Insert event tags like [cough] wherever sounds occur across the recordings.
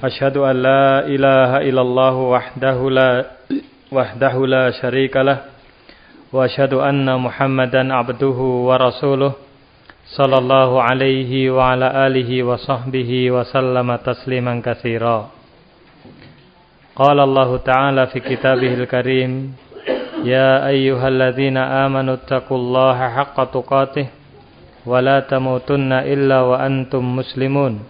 أشهد أن لا إله إلا الله وحده لا وحده لا شريك له وأشهد أن محمدا عبده ورسوله صلى الله عليه وعلى آله وصحبه وسلم تسليما كثيرا. قال الله تعالى في كتابه الكريم يا أيها الذين آمنوا اتقوا الله حق تقاته ولا تموتن إلا وأنتم مسلمون.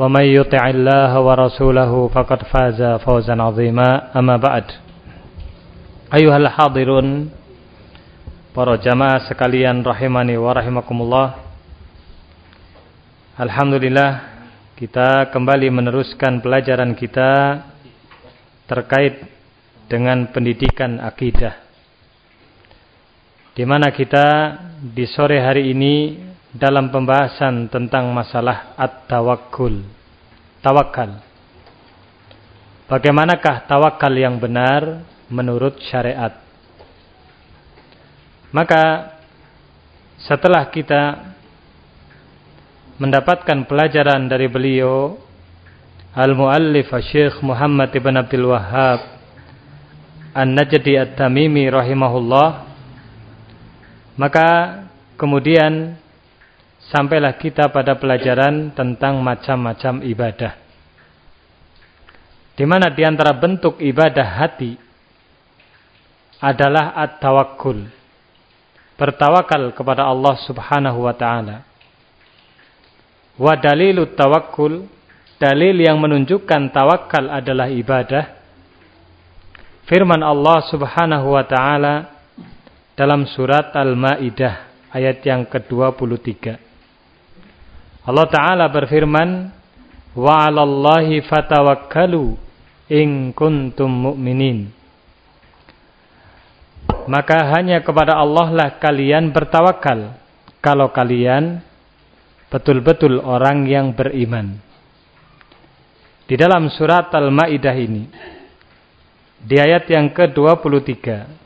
ومن يطع الله ورسوله فقد فاز فوزا عظيما أما بعد أيها الحاضرون para jamaah sekalian rahimani wa rahimakumullah Alhamdulillah kita kembali meneruskan pelajaran kita terkait dengan pendidikan akidah di mana kita di sore hari ini dalam pembahasan tentang masalah at-tawakkul. Tawakal. Bagaimanakah tawakal yang benar menurut syariat? Maka setelah kita mendapatkan pelajaran dari beliau Al-Muallif Syekh Muhammad Ibn Abdul Wahhab An-Najdi At-Tamimi rahimahullah maka kemudian sampailah kita pada pelajaran tentang macam-macam ibadah. Di mana di antara bentuk ibadah hati adalah at-tawakkul. Bertawakal kepada Allah Subhanahu wa taala. Wa dalilut tawakkul, dalil yang menunjukkan tawakal adalah ibadah. Firman Allah Subhanahu wa taala dalam surat Al-Maidah ayat yang ke-23. Allah Ta'ala berfirman, Wa 'alallahi fatawakkalu in kuntum. Maka hanya kepada Allah lah kalian bertawakal kalau kalian betul-betul orang yang beriman. Di dalam surat Al-Maidah ini di ayat yang ke-23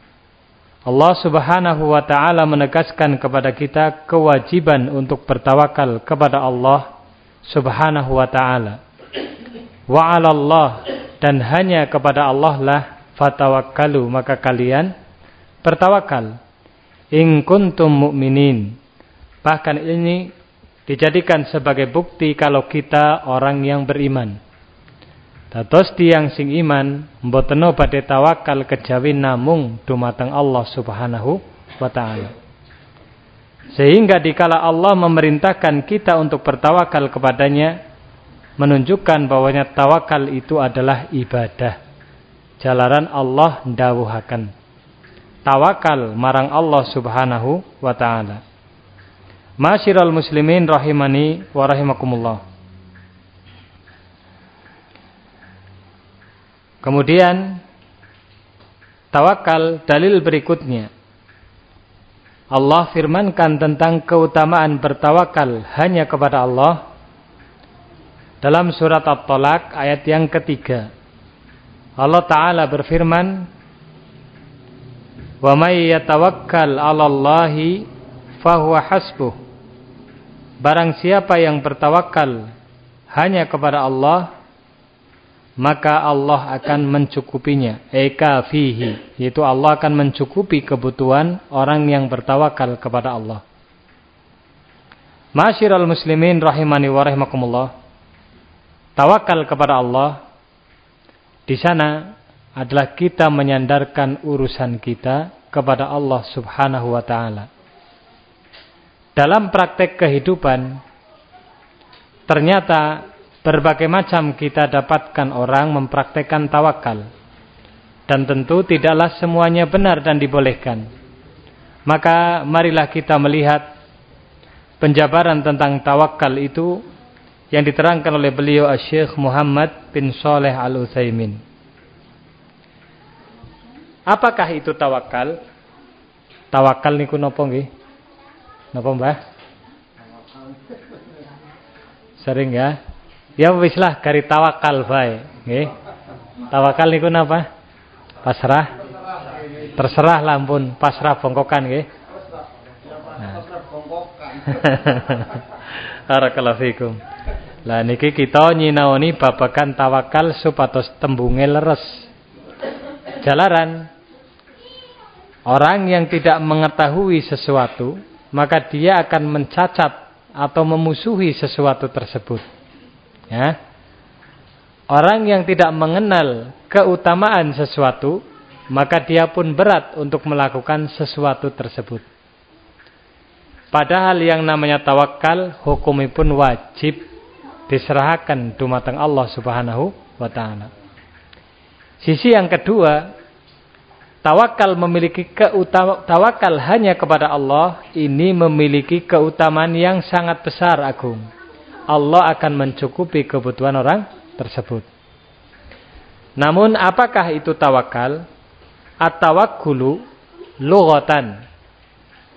Allah Subhanahu wa taala menegaskan kepada kita kewajiban untuk bertawakal kepada Allah Subhanahu wa taala. Wa 'ala Allah dan hanya kepada Allah lah fatawakkalu maka kalian bertawakal. In kuntum mu'minin. Bahkan ini dijadikan sebagai bukti kalau kita orang yang beriman. Dados tiang sing iman mboteno badhe tawakal kejawi namung dumateng Allah Subhanahu wa taala. Sehingga dikala Allah memerintahkan kita untuk bertawakal kepadanya menunjukkan bahwanya tawakal itu adalah ibadah. Jalaran Allah ndawuhaken. Tawakal marang Allah Subhanahu wa taala. Masyiral muslimin rahimani wa rahimakumullah. Kemudian tawakal dalil berikutnya. Allah firmankan tentang keutamaan bertawakal hanya kepada Allah dalam surat At-Talaq ayat yang ketiga. Allah Ta'ala berfirman, "Wa may yatawakkal 'ala Allahi fahuwa hasbuh." Barang siapa yang bertawakal hanya kepada Allah, maka Allah akan mencukupinya. Eka fihi, yaitu Allah akan mencukupi kebutuhan orang yang bertawakal kepada Allah. Masyiral muslimin rahimani wa rahimakumullah. Tawakal kepada Allah di sana adalah kita menyandarkan urusan kita kepada Allah Subhanahu wa taala. Dalam praktek kehidupan ternyata berbagai macam kita dapatkan orang mempraktekkan tawakal. Dan tentu tidaklah semuanya benar dan dibolehkan. Maka marilah kita melihat penjabaran tentang tawakal itu yang diterangkan oleh beliau Syekh Muhammad bin Saleh Al-Utsaimin. Apakah itu tawakal? Tawakal niku napa nggih? Napa Mbah? Sering ya? Ya wis lah gari tawakal bae, nggih. Tawakal niku napa? Pasrah. Terserah lampun pasrah bongkokan nggih. Nah. [laughs] Barakallahu fikum. Lah niki kita nyinaoni babagan tawakal supados tembunge leres. Jalaran Orang yang tidak mengetahui sesuatu, maka dia akan mencacat atau memusuhi sesuatu tersebut. Ya. Orang yang tidak mengenal keutamaan sesuatu, maka dia pun berat untuk melakukan sesuatu tersebut. Padahal yang namanya tawakal hukumnya pun wajib diserahkan dumateng Allah Subhanahu wa taala. Sisi yang kedua, tawakal memiliki keutama tawakal hanya kepada Allah ini memiliki keutamaan yang sangat besar agung. Allah akan mencukupi kebutuhan orang tersebut. Namun apakah itu tawakal? At-tawakkulu lughatan.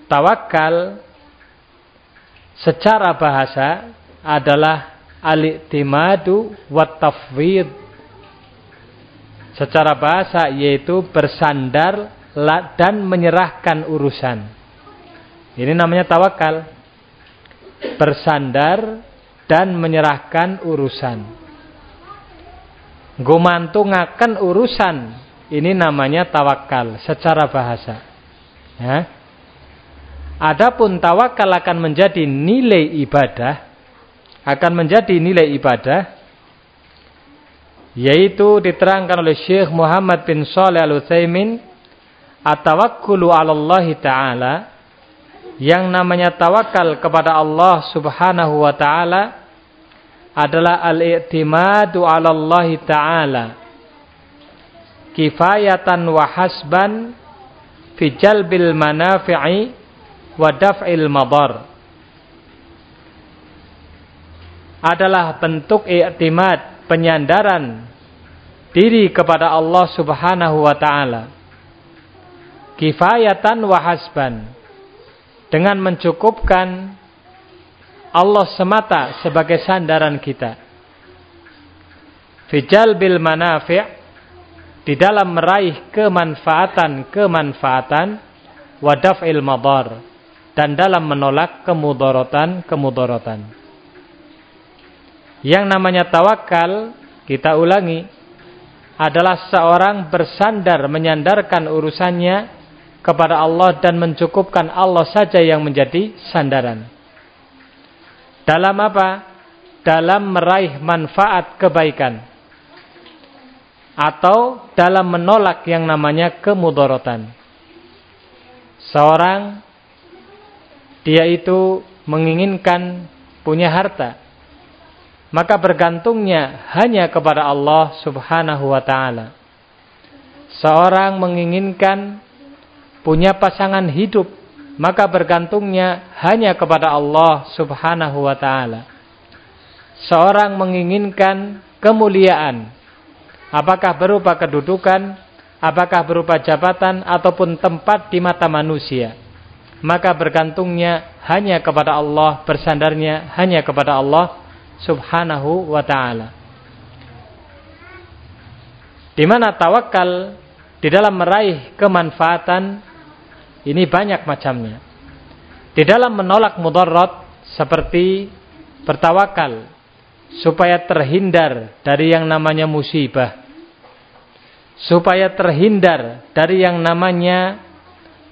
Tawakal secara bahasa adalah al-i'timadu wa tafwid secara bahasa yaitu bersandar dan menyerahkan urusan. Ini namanya tawakal. Bersandar dan menyerahkan urusan. Gumantungaken urusan. Ini namanya tawakal secara bahasa. Ya. Adapun tawakal akan menjadi nilai ibadah, akan menjadi nilai ibadah yaitu diterangkan oleh Syekh Muhammad bin Shalih Al-Utsaimin at-tawakkulu Allah taala yang namanya tawakal kepada Allah Subhanahu wa taala adalah al-i'timadu 'ala Allah taala kifayatan wa hasban fi jalbil manafi'i wa daf'il madar adalah bentuk i'timad penyandaran diri kepada Allah Subhanahu wa taala. Kifayatan wa hasban. Dengan mencukupkan Allah semata sebagai sandaran kita. Fijal bil manafi' di dalam meraih kemanfaatan-kemanfaatan wadaf'il madar dan dalam menolak kemudaratan-kemudaratan. Yang namanya tawakal, kita ulangi, adalah seorang bersandar menyandarkan urusannya kepada Allah dan mencukupkan Allah saja yang menjadi sandaran. Dalam apa? Dalam meraih manfaat kebaikan. Atau dalam menolak yang namanya kemudorotan. Seorang dia itu menginginkan punya harta maka bergantungnya hanya kepada Allah Subhanahu wa taala. Seorang menginginkan punya pasangan hidup, maka bergantungnya hanya kepada Allah Subhanahu wa taala. Seorang menginginkan kemuliaan, apakah berupa kedudukan, apakah berupa jabatan ataupun tempat di mata manusia, maka bergantungnya hanya kepada Allah, bersandarnya hanya kepada Allah subhanahu wa ta'ala. Di mana tawakal di dalam meraih kemanfaatan ini banyak macamnya. Di dalam menolak mudarat seperti bertawakal supaya terhindar dari yang namanya musibah. Supaya terhindar dari yang namanya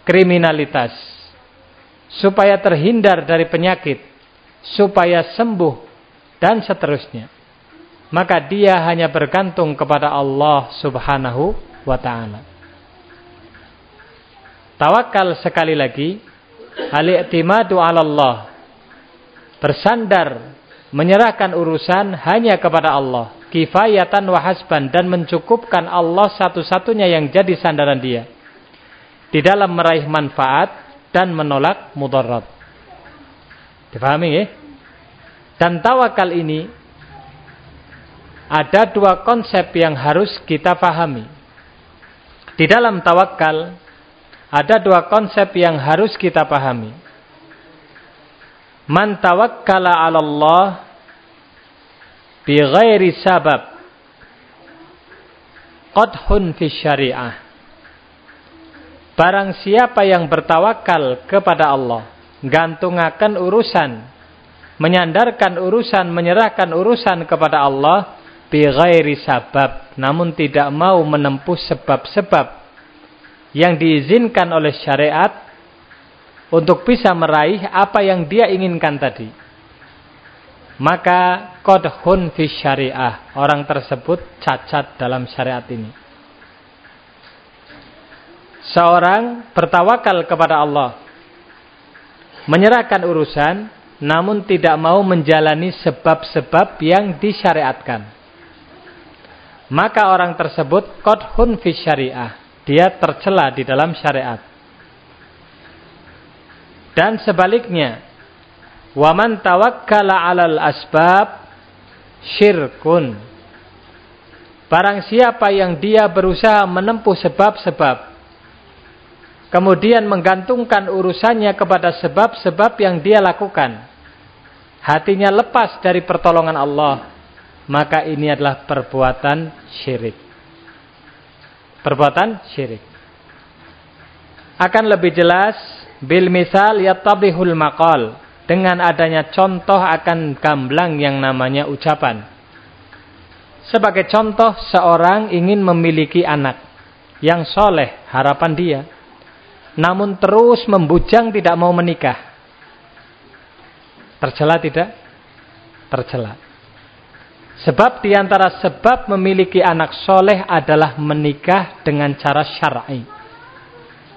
kriminalitas. Supaya terhindar dari penyakit. Supaya sembuh dan seterusnya. maka dia hanya bergantung kepada Allah Subhanahu wa taala. Tawakal sekali lagi al-i'timadu 'ala Allah. Bersandar menyerahkan urusan hanya kepada Allah, kifayatan wa hasban dan mencukupkan Allah satu-satunya yang jadi sandaran dia di dalam meraih manfaat dan menolak mudarat. Difahami ya? Dan tawakal ini ada dua konsep yang harus kita pahami. Di dalam tawakal ada dua konsep yang harus kita pahami. Man tawakkala 'ala Allah bi ghairi sabab qadhun fi syariah. Barang siapa yang bertawakal kepada Allah, gantungakan urusan, menyandarkan urusan, menyerahkan urusan kepada Allah bi ghairi sabab, namun tidak mau menempuh sebab-sebab yang diizinkan oleh syariat untuk bisa meraih apa yang dia inginkan tadi. Maka kodhun fi syariah. Orang tersebut cacat dalam syariat ini. Seorang bertawakal kepada Allah. Menyerahkan urusan. Namun tidak mau menjalani sebab-sebab yang disyariatkan. Maka orang tersebut kodhun fi syariah. Dia tercela di dalam syariat. Dan sebaliknya, waman tawakkala 'alal asbab syirkun. Barang siapa yang dia berusaha menempuh sebab-sebab kemudian menggantungkan urusannya kepada sebab-sebab yang dia lakukan, hatinya lepas dari pertolongan Allah, maka ini adalah perbuatan syirik. Perbuatan syirik. Akan lebih jelas Bil misal yattabihul maqal. Dengan adanya contoh akan gamblang yang namanya ucapan. Sebagai contoh, seorang ingin memiliki anak yang soleh, harapan dia. Namun terus membujang tidak mau menikah. Tercela tidak? Tercela. Sebab di antara sebab memiliki anak soleh adalah menikah dengan cara syar'i.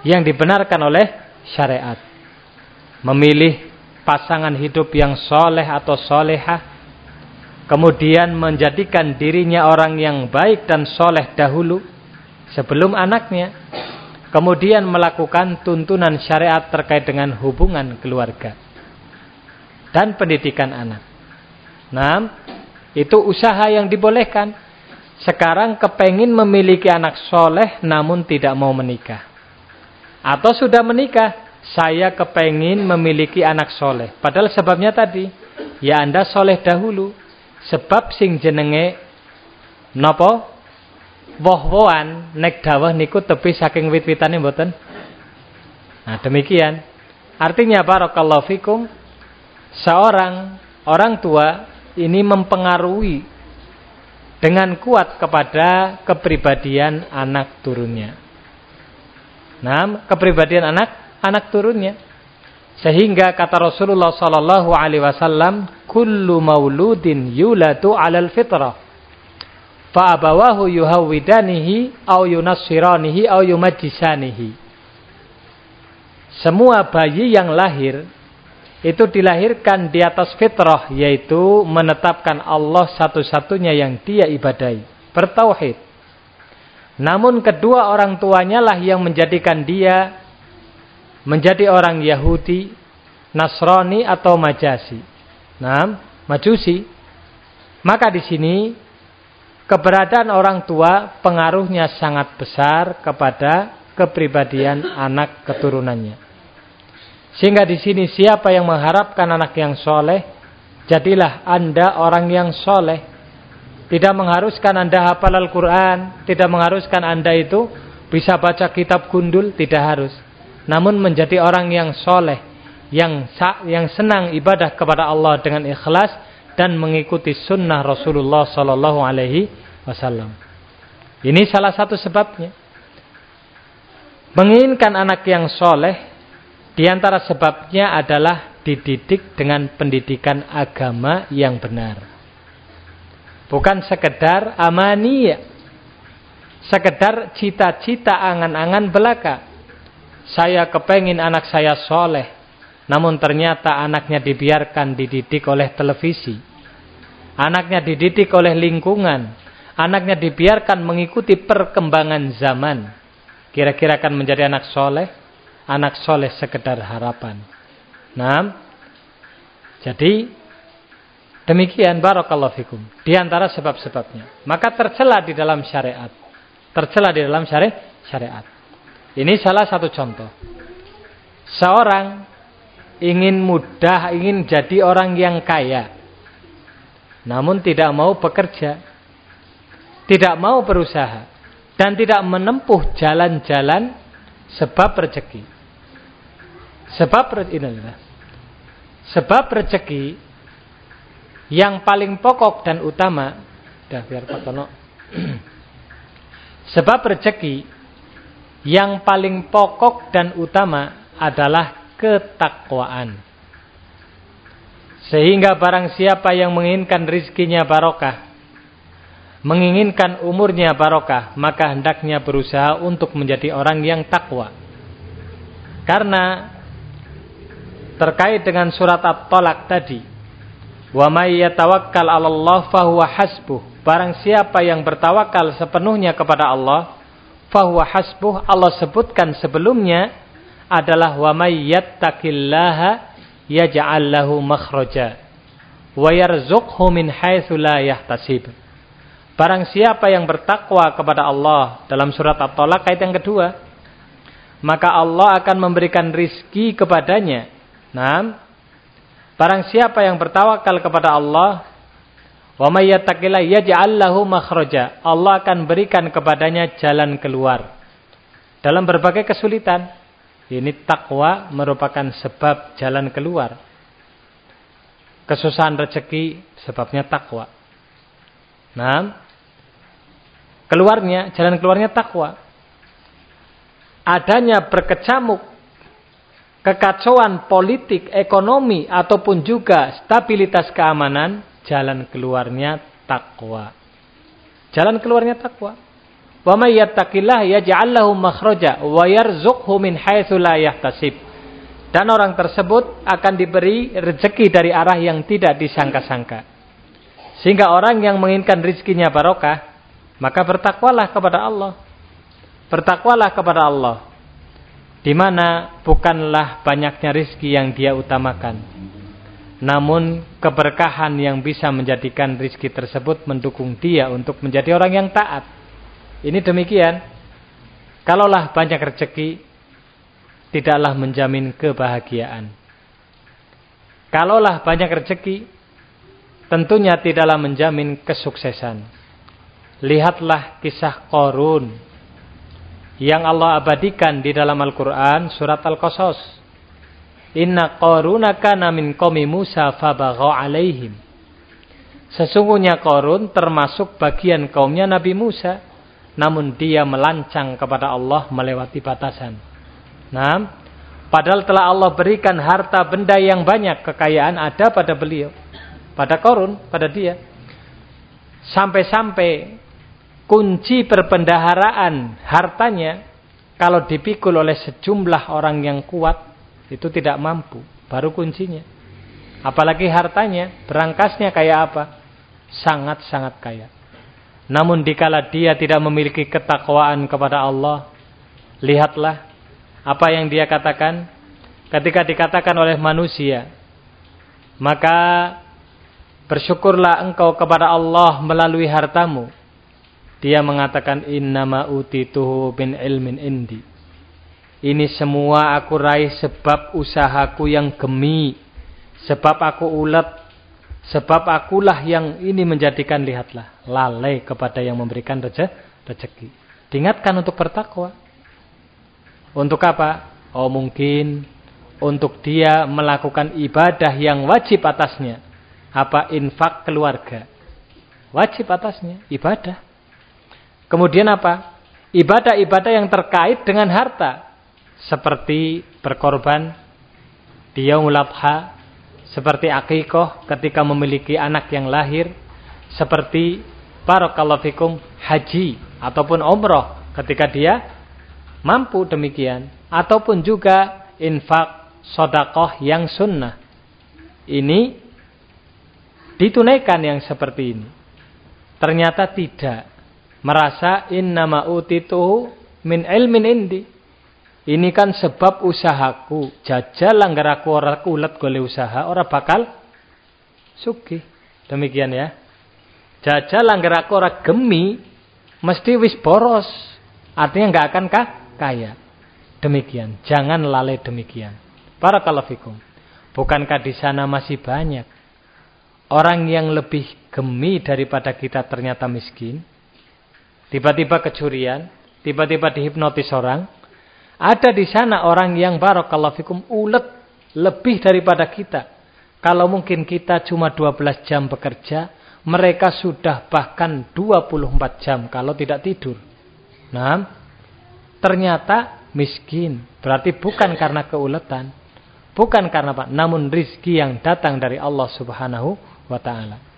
Yang dibenarkan oleh syariat. Memilih pasangan hidup yang soleh atau solehah. Kemudian menjadikan dirinya orang yang baik dan soleh dahulu. Sebelum anaknya. Kemudian melakukan tuntunan syariat terkait dengan hubungan keluarga. Dan pendidikan anak. Nah, itu usaha yang dibolehkan. Sekarang kepengin memiliki anak soleh namun tidak mau menikah. Atau sudah menikah, saya kepengin memiliki anak soleh. Padahal sebabnya tadi, ya anda soleh dahulu. Sebab sing jenenge nopo woh-wohan nek dawah niku tepi saking wit-witane mboten. Nah, demikian. Artinya barakallahu fikum seorang orang tua ini mempengaruhi dengan kuat kepada kepribadian anak turunnya. Nah, kepribadian anak, anak turunnya. Sehingga kata Rasulullah sallallahu alaihi wasallam, "Kullu mauludin yulatu 'alal fitrah." Fa abawahu yuhawwidanihi aw yunassiranihi aw yumajjisanihi. Semua bayi yang lahir itu dilahirkan di atas fitrah yaitu menetapkan Allah satu-satunya yang dia ibadai, bertauhid. Namun kedua orang tuanya lah yang menjadikan dia menjadi orang Yahudi, Nasrani atau Majasi. Nah, Majusi. Maka di sini keberadaan orang tua pengaruhnya sangat besar kepada kepribadian anak keturunannya. Sehingga di sini siapa yang mengharapkan anak yang soleh, jadilah anda orang yang soleh. Tidak mengharuskan Anda hafal Al-Quran. Tidak mengharuskan Anda itu bisa baca kitab gundul. Tidak harus. Namun menjadi orang yang soleh. Yang, yang senang ibadah kepada Allah dengan ikhlas. Dan mengikuti sunnah Rasulullah Sallallahu Alaihi Wasallam. Ini salah satu sebabnya. Menginginkan anak yang soleh. Di antara sebabnya adalah dididik dengan pendidikan agama yang benar Bukan sekedar amania. Sekedar cita-cita angan-angan belaka. Saya kepengin anak saya soleh. Namun ternyata anaknya dibiarkan dididik oleh televisi. Anaknya dididik oleh lingkungan. Anaknya dibiarkan mengikuti perkembangan zaman. Kira-kira akan menjadi anak soleh? Anak soleh sekedar harapan. Nah, jadi demikian barakallahu fikum. Di antara sebab-sebabnya. Maka tercela di dalam syariat. Tercela di dalam syariat. Ini salah satu contoh. Seorang ingin mudah, ingin jadi orang yang kaya. Namun tidak mau bekerja. Tidak mau berusaha. Dan tidak menempuh jalan-jalan sebab rezeki. Sebab inilah Sebab rezeki yang paling pokok dan utama, dah biar Pak Tono. [clears throat] Sebab rezeki yang paling pokok dan utama adalah ketakwaan. Sehingga barang siapa yang menginginkan rizkinya barokah, menginginkan umurnya barokah, maka hendaknya berusaha untuk menjadi orang yang takwa. Karena terkait dengan surat At-Talaq tadi. Wa may yatawakkal 'ala Allah fahuwa hasbuh. Barang siapa yang bertawakal sepenuhnya kepada Allah, fahuwa hasbuh. Allah sebutkan sebelumnya adalah wa may yattaqillaha yaj'al lahu makhraja wa yarzuqhu min haitsu la yahtasib. Barang siapa yang bertakwa kepada Allah dalam surat At-Talaq ayat yang kedua, maka Allah akan memberikan rizki kepadanya Nah, barang siapa yang bertawakal kepada Allah, wa may yattaqillah yaj'al lahu. Allah akan berikan kepadanya jalan keluar dalam berbagai kesulitan. Ini takwa merupakan sebab jalan keluar. Kesusahan rezeki sebabnya takwa. Nah, keluarnya jalan keluarnya takwa. Adanya berkecamuk kekacauan politik, ekonomi ataupun juga stabilitas keamanan, jalan keluarnya takwa. Jalan keluarnya takwa. Wa may yattaqillah yaj'al lahu makhraja wa yarzuqhu min haitsu la yahtasib. Dan orang tersebut akan diberi rezeki dari arah yang tidak disangka-sangka. Sehingga orang yang menginginkan rezekinya barokah, maka bertakwalah kepada Allah. Bertakwalah kepada Allah di mana bukanlah banyaknya rizki yang dia utamakan. Namun keberkahan yang bisa menjadikan rizki tersebut mendukung dia untuk menjadi orang yang taat. Ini demikian. Kalaulah banyak rezeki, tidaklah menjamin kebahagiaan. Kalaulah banyak rezeki, tentunya tidaklah menjamin kesuksesan. Lihatlah kisah Korun yang Allah abadikan di dalam Al-Quran surat Al-Qasas. Inna qaruna kana min qawmi Musa fabagha alaihim. Sesungguhnya Qarun termasuk bagian kaumnya Nabi Musa. Namun dia melancang kepada Allah melewati batasan. Nah, padahal telah Allah berikan harta benda yang banyak. Kekayaan ada pada beliau. Pada Qarun, pada dia. Sampai-sampai kunci perbendaharaan hartanya kalau dipikul oleh sejumlah orang yang kuat itu tidak mampu. Baru kuncinya. Apalagi hartanya berangkasnya kayak apa? Sangat-sangat kaya. Namun dikala dia tidak memiliki ketakwaan kepada Allah lihatlah apa yang dia katakan. Ketika dikatakan oleh manusia maka bersyukurlah engkau kepada Allah melalui hartamu dia mengatakan innama utituhu bin ilmin indi. Ini semua aku raih sebab usahaku yang gemi. Sebab aku ulet. Sebab akulah yang ini menjadikan lihatlah. Lalai kepada yang memberikan rezeki. Diingatkan untuk bertakwa. Untuk apa? Oh mungkin untuk dia melakukan ibadah yang wajib atasnya. Apa infak keluarga. Wajib atasnya ibadah. Kemudian apa? Ibadah-ibadah yang terkait dengan harta. Seperti berkorban di Yaumul Adha. Seperti akikoh ketika memiliki anak yang lahir. seperti barakallahu fikum haji ataupun umroh ketika dia mampu demikian ataupun juga infak sodakoh yang sunnah ini ditunaikan yang seperti ini ternyata tidak merasa innama utitu min ilmin indi. Ini kan sebab usahaku jajal langgar aku ora kulet gole usaha ora bakal suki demikian ya. Jajal langgar aku ora gemi mesti wis boros. Artinya nggak akan kah kaya. Demikian. Jangan lalai demikian. Para kalafikum bukankah di sana masih banyak orang yang lebih gemi daripada kita ternyata miskin tiba-tiba kecurian, tiba-tiba dihipnotis orang. Ada di sana orang yang barakallahu fikum ulet lebih daripada kita. Kalau mungkin kita cuma 12 jam bekerja, mereka sudah bahkan 24 jam kalau tidak tidur. Nah, ternyata miskin. Berarti bukan karena keuletan. Bukan karena apa? Namun rizki yang datang dari Allah subhanahu wa ta'ala.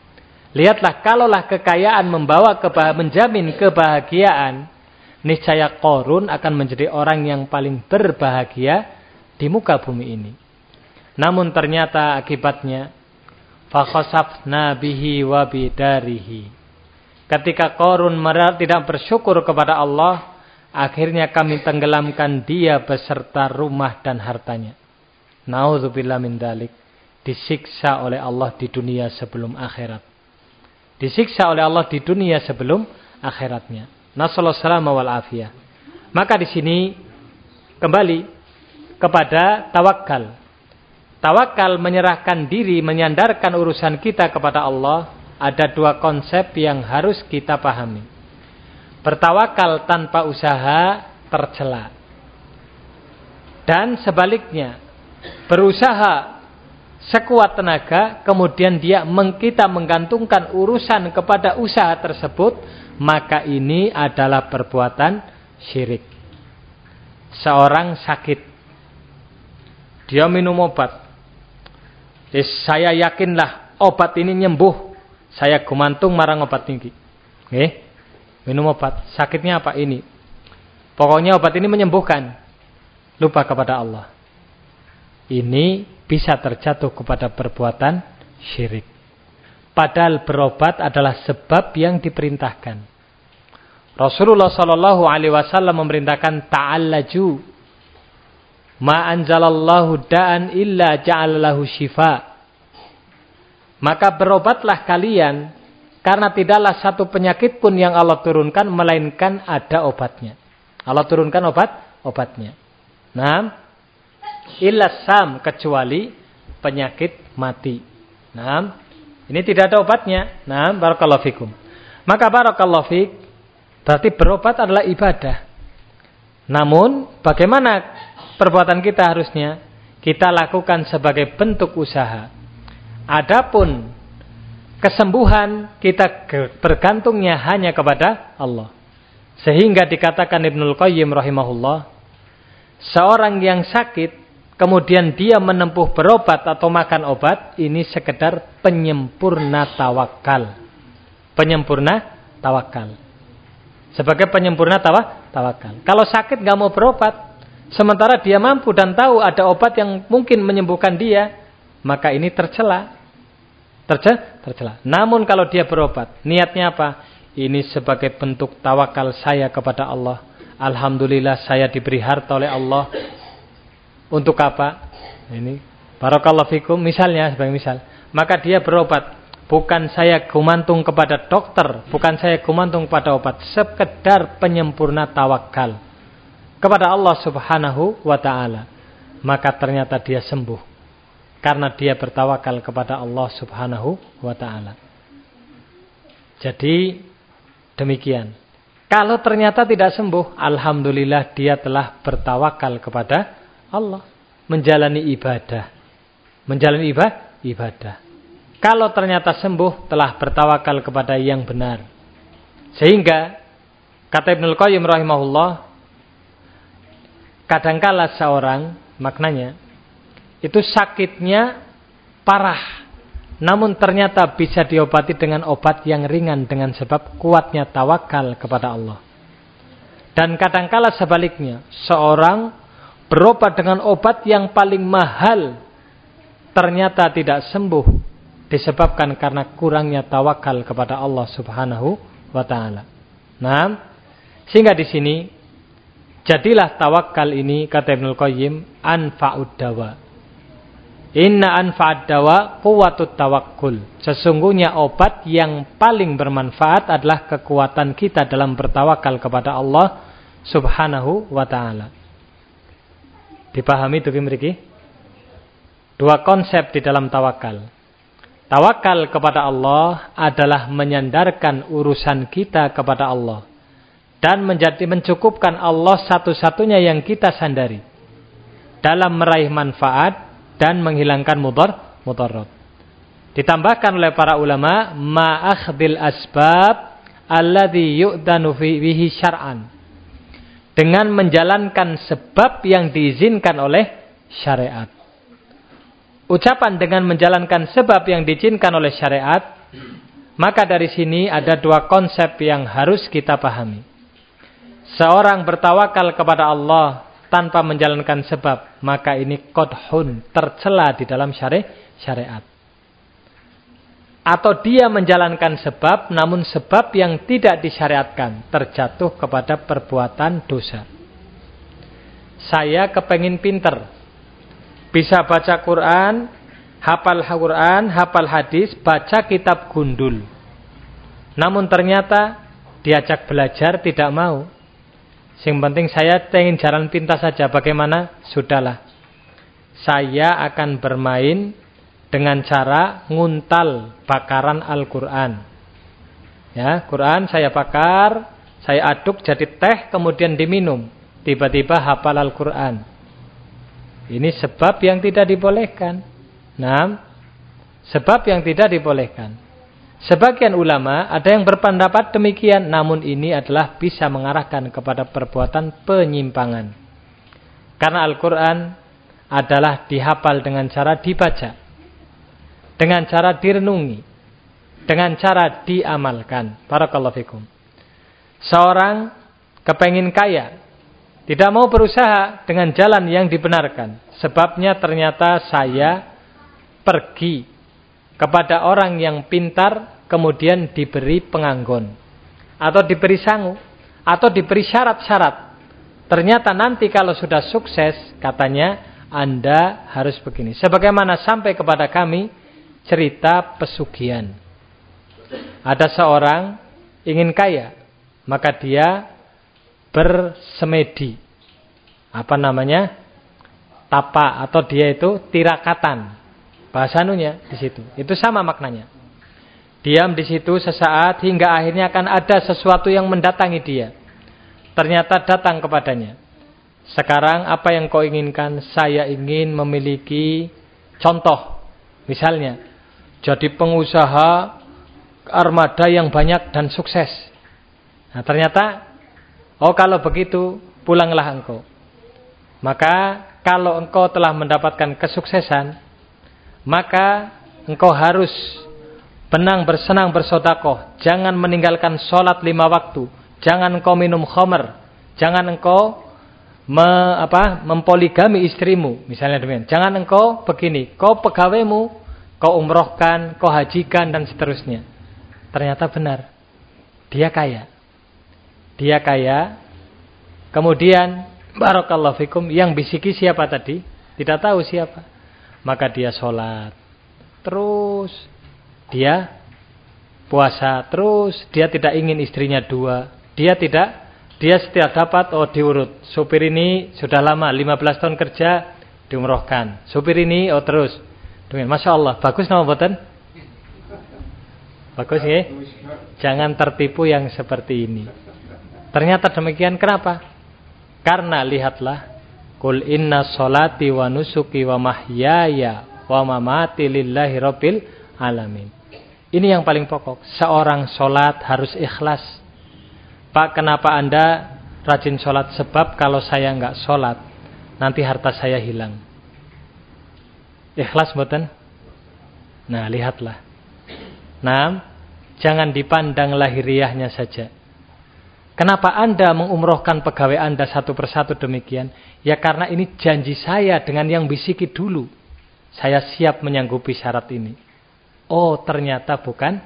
Lihatlah kalaulah kekayaan membawa kebah menjamin kebahagiaan, niscaya Korun akan menjadi orang yang paling berbahagia di muka bumi ini. Namun ternyata akibatnya fakhasafna bihi wa bidarihi. Ketika Korun tidak bersyukur kepada Allah, akhirnya kami tenggelamkan dia beserta rumah dan hartanya. Nauzubillah min dalik. Disiksa oleh Allah di dunia sebelum akhirat. Disiksa oleh Allah di dunia sebelum akhiratnya. Nasallahu salama wal afiyah. Maka di sini kembali kepada tawakal. Tawakal menyerahkan diri, menyandarkan urusan kita kepada Allah. Ada dua konsep yang harus kita pahami. Bertawakal tanpa usaha tercela. Dan sebaliknya, berusaha sekuat tenaga, kemudian dia kita menggantungkan urusan kepada usaha tersebut, maka ini adalah perbuatan syirik. Seorang sakit, dia minum obat. Eh, saya yakinlah obat ini nyembuh. Saya gumantung marang obat tinggi. Eh, minum obat. Sakitnya apa ini? Pokoknya obat ini menyembuhkan. Lupa kepada Allah. Ini bisa terjatuh kepada perbuatan syirik. Padahal berobat adalah sebab yang diperintahkan. Rasulullah Shallallahu Alaihi Wasallam memerintahkan ta'allaju ma anzalallahu da'an illa ja'alallahu shifa. Maka berobatlah kalian karena tidaklah satu penyakit pun yang Allah turunkan melainkan ada obatnya. Allah turunkan obat obatnya. Nah, illa sam kecuali penyakit mati. Nah, ini tidak ada obatnya. Nah, barakallahu fikum. Maka barakallahu fik berarti berobat adalah ibadah. Namun, bagaimana perbuatan kita harusnya? Kita lakukan sebagai bentuk usaha. Adapun kesembuhan kita bergantungnya hanya kepada Allah. Sehingga dikatakan Ibnul Qayyim rahimahullah, seorang yang sakit kemudian dia menempuh berobat atau makan obat, ini sekedar penyempurna tawakal. Penyempurna tawakal. Sebagai penyempurna tawa, tawakal. Kalau sakit nggak mau berobat, sementara dia mampu dan tahu ada obat yang mungkin menyembuhkan dia, maka ini tercela. Tercela, tercela. Namun kalau dia berobat, niatnya apa? Ini sebagai bentuk tawakal saya kepada Allah. Alhamdulillah saya diberi harta oleh Allah untuk apa? Ini barakallahu fikum misalnya sebagai misal. Maka dia berobat. Bukan saya kumantung kepada dokter, bukan saya kumantung kepada obat, sekedar penyempurna tawakal kepada Allah Subhanahu wa taala. Maka ternyata dia sembuh karena dia bertawakal kepada Allah Subhanahu wa taala. Jadi demikian. Kalau ternyata tidak sembuh, alhamdulillah dia telah bertawakal kepada Allah. Menjalani ibadah. Menjalani ibadah. ibadah. Kalau ternyata sembuh, telah bertawakal kepada yang benar. Sehingga, kata Ibnul Qayyim rahimahullah, kadangkala seorang, maknanya, itu sakitnya parah. namun ternyata bisa diobati dengan obat yang ringan dengan sebab kuatnya tawakal kepada Allah. Dan kadangkala sebaliknya, seorang berobat dengan obat yang paling mahal ternyata tidak sembuh disebabkan karena kurangnya tawakal kepada Allah Subhanahu wa taala. Nah, sehingga di sini jadilah tawakal ini kata Ibnu Qayyim anfa'ud dawa. Inna anfa'ad dawa kuwatut tawakkul. Sesungguhnya obat yang paling bermanfaat adalah kekuatan kita dalam bertawakal kepada Allah subhanahu wa ta'ala. Dipahami itu mriki? Dua konsep di dalam tawakal. Tawakal kepada Allah adalah menyandarkan urusan kita kepada Allah. Dan menjadi mencukupkan Allah satu-satunya yang kita sandari. Dalam meraih manfaat dan menghilangkan mudar mudarat. Ditambahkan oleh para ulama ma'akhdil asbab alladhi yu'danu fihi syar'an. Dengan menjalankan sebab yang diizinkan oleh syariat. Ucapan dengan menjalankan sebab yang diizinkan oleh syariat, maka dari sini ada dua konsep yang harus kita pahami. Seorang bertawakal kepada Allah tanpa menjalankan sebab, maka ini kodhun, tercela di dalam syari syariat. Atau dia menjalankan sebab, namun sebab yang tidak disyariatkan, terjatuh kepada perbuatan dosa. Saya kepengin pinter, bisa baca Quran, hafal Quran, hafal hadis, baca kitab gundul. Namun ternyata diajak belajar tidak mau. Yang penting saya ingin jalan pintas saja. Bagaimana? Sudahlah. Saya akan bermain dengan cara nguntal bakaran Al-Quran. Ya, Quran saya bakar, saya aduk jadi teh, kemudian diminum. Tiba-tiba hafal Al-Quran. Ini sebab yang tidak dibolehkan. Nah, sebab yang tidak dibolehkan. Sebagian ulama ada yang berpendapat demikian, namun ini adalah bisa mengarahkan kepada perbuatan penyimpangan. Karena Al-Quran adalah dihafal dengan cara dibaca, dengan cara direnungi, dengan cara diamalkan. Barakallahu fikum. Seorang kepengin kaya, tidak mau berusaha dengan jalan yang dibenarkan. Sebabnya ternyata saya pergi kepada orang yang pintar kemudian diberi penganggon atau diberi sangu atau diberi syarat-syarat. Ternyata nanti kalau sudah sukses katanya Anda harus begini. Sebagaimana sampai kepada kami cerita pesugihan. Ada seorang ingin kaya, maka dia bersemedi. Apa namanya? Tapa atau dia itu tirakatan. Bahasa anunya di situ. Itu sama maknanya. Diam di situ sesaat hingga akhirnya akan ada sesuatu yang mendatangi dia. Ternyata datang kepadanya. Sekarang apa yang kau inginkan? Saya ingin memiliki contoh. Misalnya, jadi pengusaha armada yang banyak dan sukses. Nah ternyata, oh kalau begitu pulanglah engkau. Maka kalau engkau telah mendapatkan kesuksesan, maka engkau harus Benang bersenang bersodakoh. Jangan meninggalkan sholat lima waktu. Jangan engkau minum khomer. Jangan engkau me, apa, mempoligami istrimu. Misalnya demikian. Jangan engkau begini. Kau pegawaimu, kau umrohkan, kau hajikan, dan seterusnya. Ternyata benar. Dia kaya. Dia kaya. Kemudian, Barakallahu fikum. Yang bisiki siapa tadi? Tidak tahu siapa. Maka dia sholat. Terus dia puasa terus, dia tidak ingin istrinya dua. Dia tidak, dia setiap dapat, oh diurut. Supir ini sudah lama, 15 tahun kerja, diumrohkan. Supir ini, oh terus. Masya Allah, bagus nama buatan? Bagus ya? Jangan tertipu yang seperti ini. Ternyata demikian, kenapa? Karena lihatlah, Kul inna solati wa nusuki wa mahyaya wa mamati lillahi rabbil alamin. Ini yang paling pokok. Seorang sholat harus ikhlas. Pak, kenapa anda rajin sholat? Sebab kalau saya nggak sholat, nanti harta saya hilang. Ikhlas buatan? Nah, lihatlah. Nah, jangan dipandang lahiriahnya saja. Kenapa Anda mengumrohkan pegawai Anda satu persatu demikian? Ya karena ini janji saya dengan yang bisiki dulu. Saya siap menyanggupi syarat ini. Oh ternyata bukan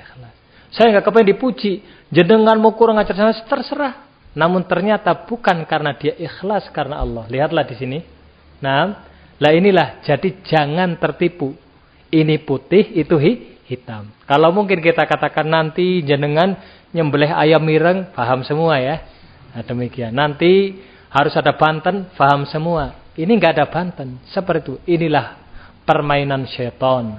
ikhlas. Saya nggak kepengen dipuji. Jenengan mau kurang ajar saya terserah. Namun ternyata bukan karena dia ikhlas karena Allah. Lihatlah di sini. Nah, lah inilah jadi jangan tertipu. Ini putih itu hitam. Kalau mungkin kita katakan nanti jenengan nyembelih ayam mireng, paham semua ya. Nah, demikian. Nanti harus ada banten, paham semua. Ini enggak ada banten. Seperti itu. Inilah permainan syaitan.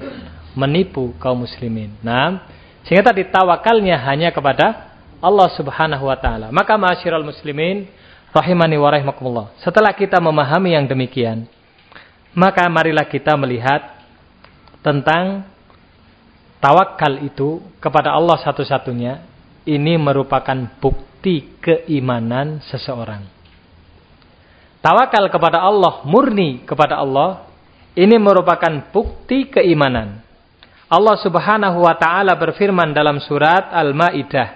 Menipu kaum muslimin. Nah, sehingga tadi tawakalnya hanya kepada Allah subhanahu wa ta'ala. Maka ma'asyiral muslimin, rahimani wa rahimakumullah. Setelah kita memahami yang demikian, maka marilah kita melihat tentang tawakal itu kepada Allah satu-satunya ini merupakan bukti keimanan seseorang. Tawakal kepada Allah, murni kepada Allah, ini merupakan bukti keimanan. Allah Subhanahu wa taala berfirman dalam surat Al-Maidah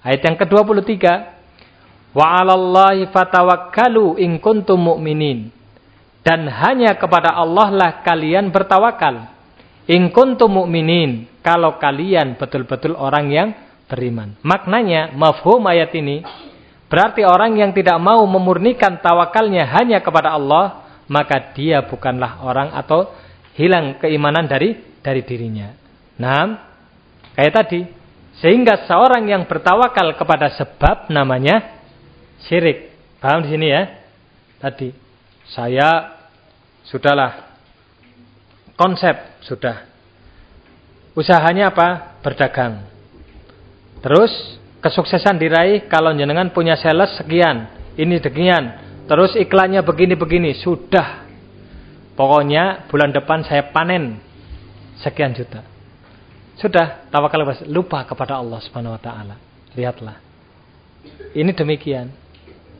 ayat yang ke-23, "Wa 'alallahi fatawakkalu in kuntum mu'minin." Dan hanya kepada Allah lah kalian bertawakal. In kuntum mu'minin, kalau kalian betul-betul orang yang beriman. Maknanya, mafhum ayat ini, berarti orang yang tidak mau memurnikan tawakalnya hanya kepada Allah, maka dia bukanlah orang atau hilang keimanan dari dari dirinya. Nah, kayak tadi, sehingga seorang yang bertawakal kepada sebab namanya syirik. Paham di sini ya? Tadi saya sudahlah konsep sudah. Usahanya apa? Berdagang. Terus kesuksesan diraih kalau jenengan punya sales sekian, ini sekian. Terus iklannya begini-begini, sudah. Pokoknya bulan depan saya panen sekian juta. Sudah, tawakal lupa kepada Allah Subhanahu wa taala. Lihatlah. Ini demikian.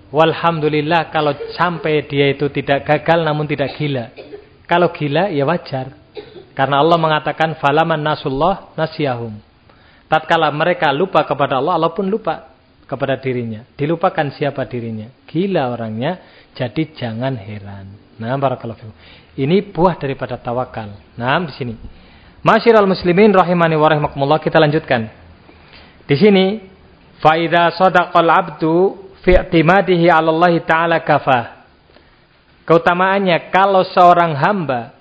Walhamdulillah kalau sampai dia itu tidak gagal namun tidak gila. Kalau gila ya wajar. Karena Allah mengatakan falaman nasullah nasiyahum. Tatkala mereka lupa kepada Allah, Allah pun lupa kepada dirinya. Dilupakan siapa dirinya. Gila orangnya, jadi jangan heran. Nah, barakallahu Ini buah daripada tawakal. Nah, di sini. Masyiral muslimin rahimani wa rahimakumullah, kita lanjutkan. Di sini, faida sadaqal abdu fi i'timadihi 'ala Allah taala kafah. Keutamaannya kalau seorang hamba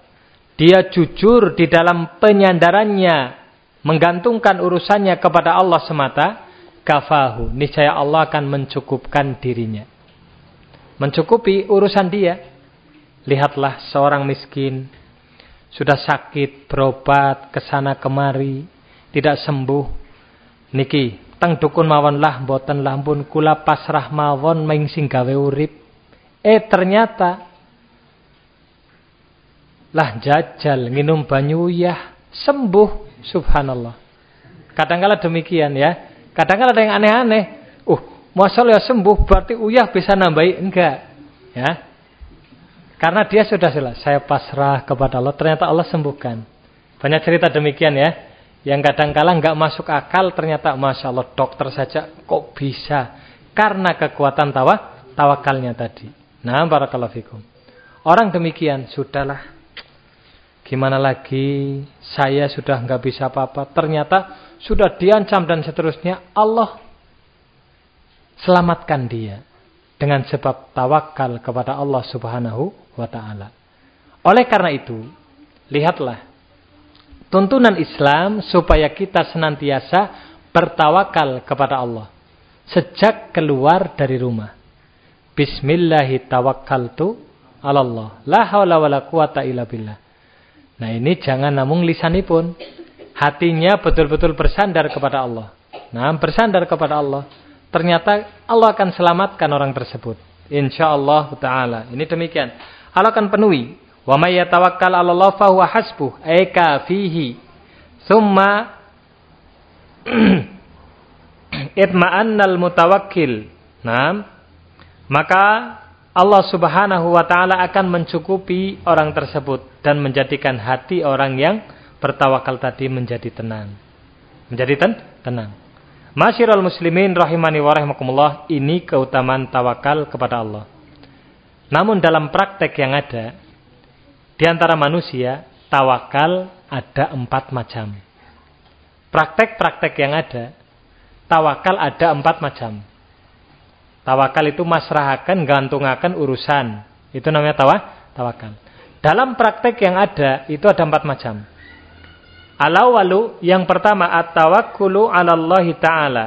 dia jujur di dalam penyandarannya menggantungkan urusannya kepada Allah semata, kafahu, niscaya Allah akan mencukupkan dirinya. Mencukupi urusan dia. Lihatlah seorang miskin, sudah sakit, berobat, ke sana kemari, tidak sembuh. Niki, teng dukun mawon lah, boten lampun kula pasrah mawon maing sing gawe urip. Eh ternyata lah jajal nginum banyu yah sembuh Subhanallah. Kadang-kala demikian ya. Kadang-kala ada yang aneh-aneh. Uh, masalah ya sembuh berarti uyah bisa nambahi enggak. Ya. Karena dia sudah jelas, saya pasrah kepada Allah, ternyata Allah sembuhkan. Banyak cerita demikian ya. Yang kadang-kala enggak masuk akal, ternyata Masya Allah dokter saja kok bisa. Karena kekuatan tawa, tawakalnya tadi. Nah, barakallahu fikum. Orang demikian, sudahlah Gimana lagi saya sudah nggak bisa apa-apa. Ternyata sudah diancam dan seterusnya. Allah selamatkan dia. Dengan sebab tawakal kepada Allah subhanahu wa ta'ala. Oleh karena itu, lihatlah. Tuntunan Islam supaya kita senantiasa bertawakal kepada Allah. Sejak keluar dari rumah. Bismillahi tawakkaltu ala Allah. La hawla wa la quwata illa billah. Nah ini jangan namun lisanipun. Hatinya betul-betul bersandar kepada Allah. Nah bersandar kepada Allah. Ternyata Allah akan selamatkan orang tersebut. InsyaAllah ta'ala. Ini demikian. Allah akan penuhi. Wa may yatawakkal 'ala Allah fa huwa hasbuh. Ay kafihi. Tsumma [clears throat] itma'annal mutawakkil. Nah, maka Allah Subhanahu wa taala akan mencukupi orang tersebut dan menjadikan hati orang yang bertawakal tadi menjadi tenang. Menjadi ten tenang. Masyiral muslimin rahimani wa rahimakumullah, ini keutamaan tawakal kepada Allah. Namun dalam praktek yang ada, di antara manusia, tawakal ada empat macam. Praktek-praktek yang ada, tawakal ada empat macam. Tawakal itu masrahakan, gantungakan urusan. Itu namanya tawa, tawakal. Dalam praktek yang ada, itu ada empat macam. Alawalu, yang pertama, at-tawakkulu ala Allah Ta'ala.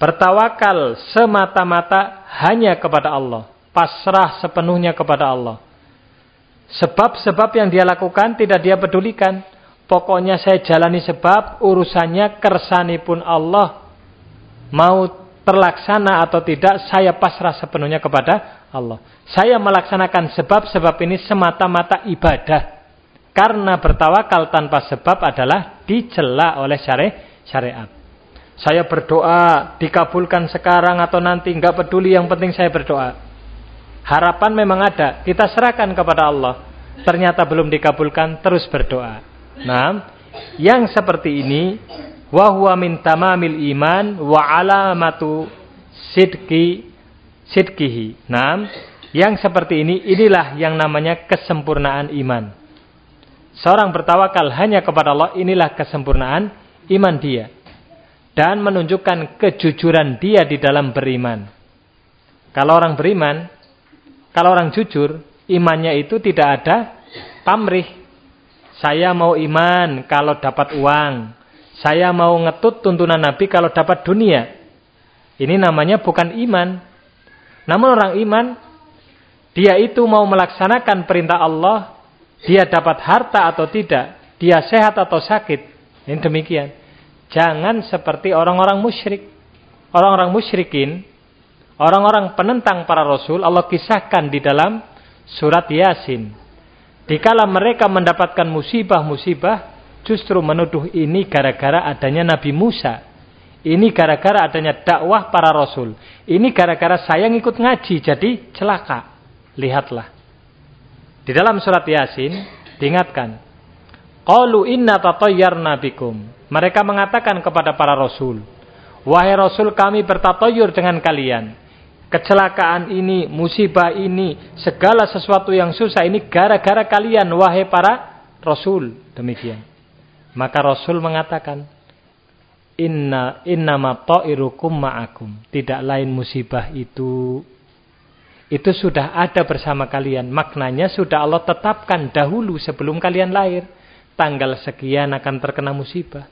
Bertawakal semata-mata hanya kepada Allah. Pasrah sepenuhnya kepada Allah. Sebab-sebab yang dia lakukan tidak dia pedulikan. Pokoknya saya jalani sebab, urusannya kersani pun Allah. Mau terlaksana atau tidak, saya pasrah sepenuhnya kepada Allah. Saya melaksanakan sebab-sebab ini semata-mata ibadah. Karena bertawakal tanpa sebab adalah dicela oleh syariat. Saya berdoa, dikabulkan sekarang atau nanti, nggak peduli, yang penting saya berdoa. Harapan memang ada, kita serahkan kepada Allah. Ternyata belum dikabulkan, terus berdoa. Nah, yang seperti ini wa huwa min iman wa alamatu sidqi sidqihi. Nah, yang seperti ini inilah yang namanya kesempurnaan iman. Seorang bertawakal hanya kepada Allah inilah kesempurnaan iman dia dan menunjukkan kejujuran dia di dalam beriman. Kalau orang beriman, kalau orang jujur, imannya itu tidak ada pamrih. Saya mau iman kalau dapat uang, saya mau ngetut tuntunan Nabi kalau dapat dunia. Ini namanya bukan iman. Namun orang iman, dia itu mau melaksanakan perintah Allah, dia dapat harta atau tidak, dia sehat atau sakit. Ini demikian. Jangan seperti orang-orang musyrik. Orang-orang musyrikin, orang-orang penentang para rasul, Allah kisahkan di dalam surat Yasin. Dikala mereka mendapatkan musibah-musibah, justru menuduh ini gara-gara adanya Nabi Musa. Ini gara-gara adanya dakwah para rasul. Ini gara-gara saya ngikut ngaji jadi celaka. Lihatlah. Di dalam surat Yasin diingatkan. Qalu inna tatayyarna bikum. Mereka mengatakan kepada para rasul, "Wahai rasul, kami bertatoyur dengan kalian." Kecelakaan ini, musibah ini, segala sesuatu yang susah ini gara-gara kalian wahai para rasul. Demikian. Maka Rasul mengatakan, Inna innama ta'irukum ma'akum. Tidak lain musibah itu itu sudah ada bersama kalian. Maknanya sudah Allah tetapkan dahulu sebelum kalian lahir. Tanggal sekian akan terkena musibah.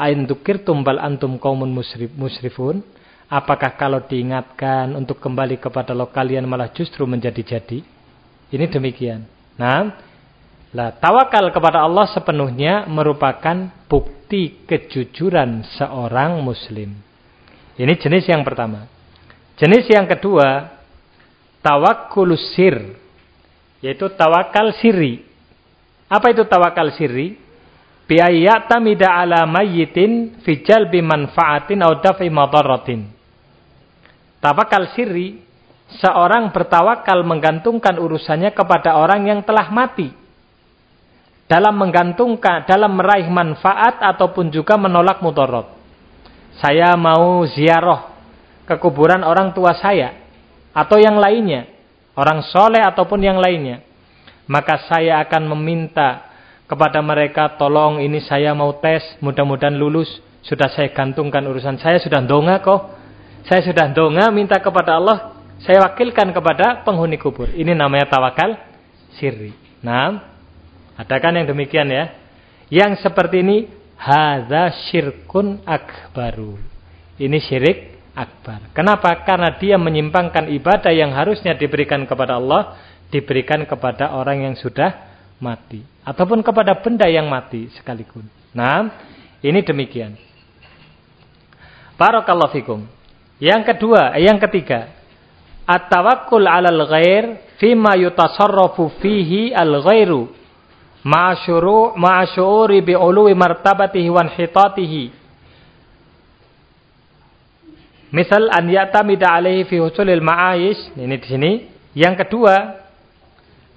Ain tumbal antum kaumun musrif, musrifun. Apakah kalau diingatkan untuk kembali kepada lo kalian malah justru menjadi-jadi? Ini demikian. Nah, lah, tawakal kepada Allah sepenuhnya merupakan bukti kejujuran seorang muslim. Ini jenis yang pertama. Jenis yang kedua, tawakul sir, yaitu tawakal siri. Apa itu tawakal siri? Biayatamida ala mayyitin fi jalbi manfaatin atau daf'i madaratin. Tawakal siri, seorang bertawakal menggantungkan urusannya kepada orang yang telah mati dalam menggantungkan, dalam meraih manfaat ataupun juga menolak mudarat. Saya mau ziarah ke kuburan orang tua saya atau yang lainnya, orang soleh ataupun yang lainnya. Maka saya akan meminta kepada mereka, tolong ini saya mau tes, mudah-mudahan lulus. Sudah saya gantungkan urusan saya, sudah donga kok. Saya sudah donga minta kepada Allah, saya wakilkan kepada penghuni kubur. Ini namanya tawakal sirri. Nah, ada kan yang demikian ya? Yang seperti ini hadza syirkun akbaru. Ini syirik akbar. Kenapa? Karena dia menyimpangkan ibadah yang harusnya diberikan kepada Allah diberikan kepada orang yang sudah mati ataupun kepada benda yang mati sekalipun. Nah, ini demikian. Barakallahu fikum. Yang kedua, yang ketiga, at-tawakkul 'alal ghair fima yutasarrafu fihi al-ghairu ma'asyuru ma'asyuri bi'ului martabatihi wan hitatihi misal an ya'tamida alaihi fi husulil ma'ayish ini di sini. Yang kedua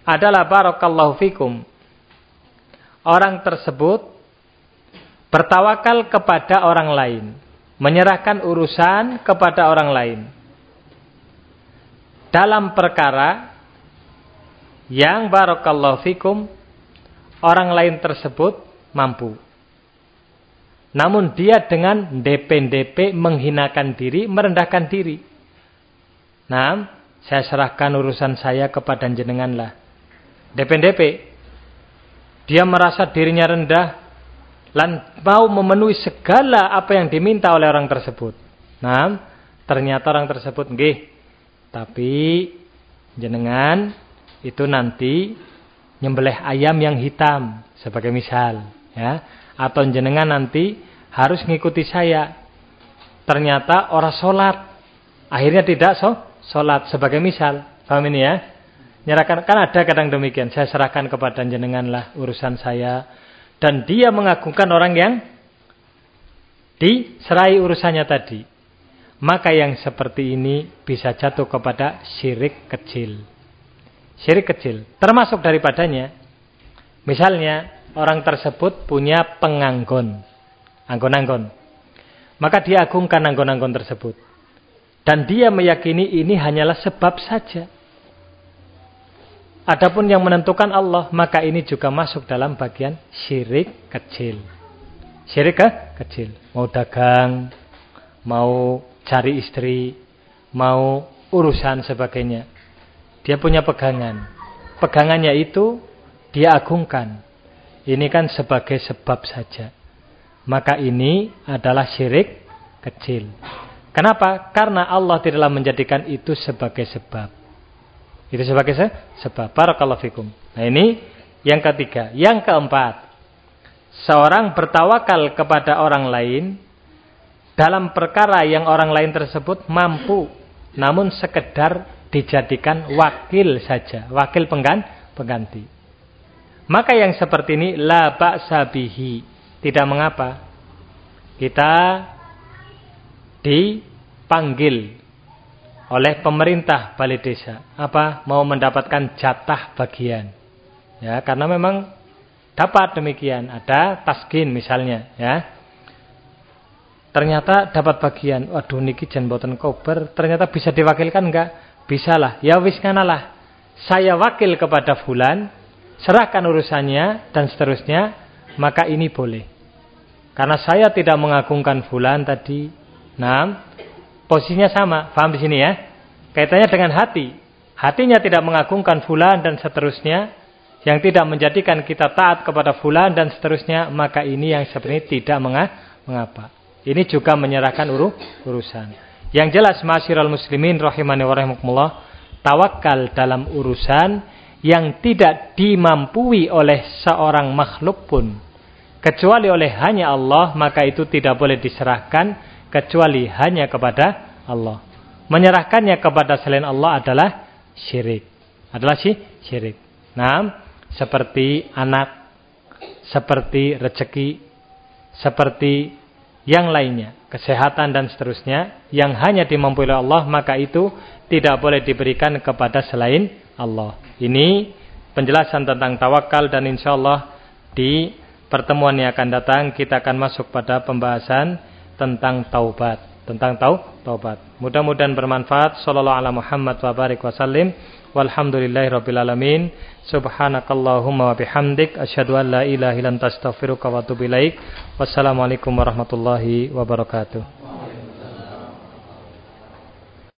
adalah barakallahu fikum. Orang tersebut bertawakal kepada orang lain, menyerahkan urusan kepada orang lain dalam perkara yang barakallahu fikum orang lain tersebut mampu. Namun dia dengan DP-DP menghinakan diri, merendahkan diri. Nah, saya serahkan urusan saya kepada jenengan lah. DP-DP. Dia merasa dirinya rendah mau memenuhi segala apa yang diminta oleh orang tersebut. Nah, ternyata orang tersebut nggih. Tapi jenengan itu nanti nyembelih ayam yang hitam sebagai misal, ya atau jenengan nanti harus ngikuti saya. Ternyata orang sholat. Akhirnya tidak so, sholat sebagai misal. Paham ini ya? Nyerahkan, kan ada kadang demikian. Saya serahkan kepada jenengan lah urusan saya. Dan dia mengagungkan orang yang diserai urusannya tadi. Maka yang seperti ini bisa jatuh kepada syirik kecil. Syirik kecil. Termasuk daripadanya. Misalnya orang tersebut punya penganggon. Anggon-anggon. Maka dia agungkan anggon-anggon tersebut. Dan dia meyakini ini hanyalah sebab saja. Adapun yang menentukan Allah, maka ini juga masuk dalam bagian syirik kecil. Syirik ke? kecil. Mau dagang, mau cari istri, mau urusan sebagainya. Dia punya pegangan. Pegangannya itu dia agungkan. Ini kan sebagai sebab saja. Maka ini adalah syirik kecil. Kenapa? Karena Allah tidaklah menjadikan itu sebagai sebab. Itu sebagai se sebab. Barakallahu fikum. Nah ini yang ketiga. Yang keempat. Seorang bertawakal kepada orang lain. Dalam perkara yang orang lain tersebut mampu. Namun sekedar dijadikan wakil saja. Wakil pengganti. Maka yang seperti ini la ba'sa bihi. Tidak mengapa. Kita dipanggil oleh pemerintah balai desa. Apa? Mau mendapatkan jatah bagian. Ya, karena memang dapat demikian. Ada taskin misalnya, ya. Ternyata dapat bagian. Waduh niki jan boten kober, ternyata bisa diwakilkan enggak? Bisalah. Ya wis kanalah. Saya wakil kepada fulan, serahkan urusannya dan seterusnya, maka ini boleh. Karena saya tidak mengagungkan fulan tadi. Nah, posisinya sama, paham di sini ya? Kaitannya dengan hati. Hatinya tidak mengagungkan fulan dan seterusnya, yang tidak menjadikan kita taat kepada fulan dan seterusnya, maka ini yang sebenarnya tidak mengapa. Ini juga menyerahkan uru, urusan. Yang jelas masyiral muslimin rahimani wa tawakal dalam urusan yang tidak dimampui oleh seorang makhluk pun kecuali oleh hanya Allah maka itu tidak boleh diserahkan kecuali hanya kepada Allah. Menyerahkannya kepada selain Allah adalah syirik. Adalah sih syirik. Nah seperti anak seperti rezeki seperti yang lainnya kesehatan dan seterusnya yang hanya dimampui oleh Allah maka itu tidak boleh diberikan kepada selain Allah. Ini penjelasan tentang tawakal dan insya Allah di pertemuan yang akan datang kita akan masuk pada pembahasan tentang taubat. Tentang tau, taubat. Mudah-mudahan bermanfaat. Sallallahu ala Muhammad wa barik wa sallim. Walhamdulillahi rabbil alamin. Subhanakallahumma wa bihamdik. Asyhadu an la ilaha illa anta astaghfiruka wa atubu ilaik. Wassalamualaikum warahmatullahi wabarakatuh.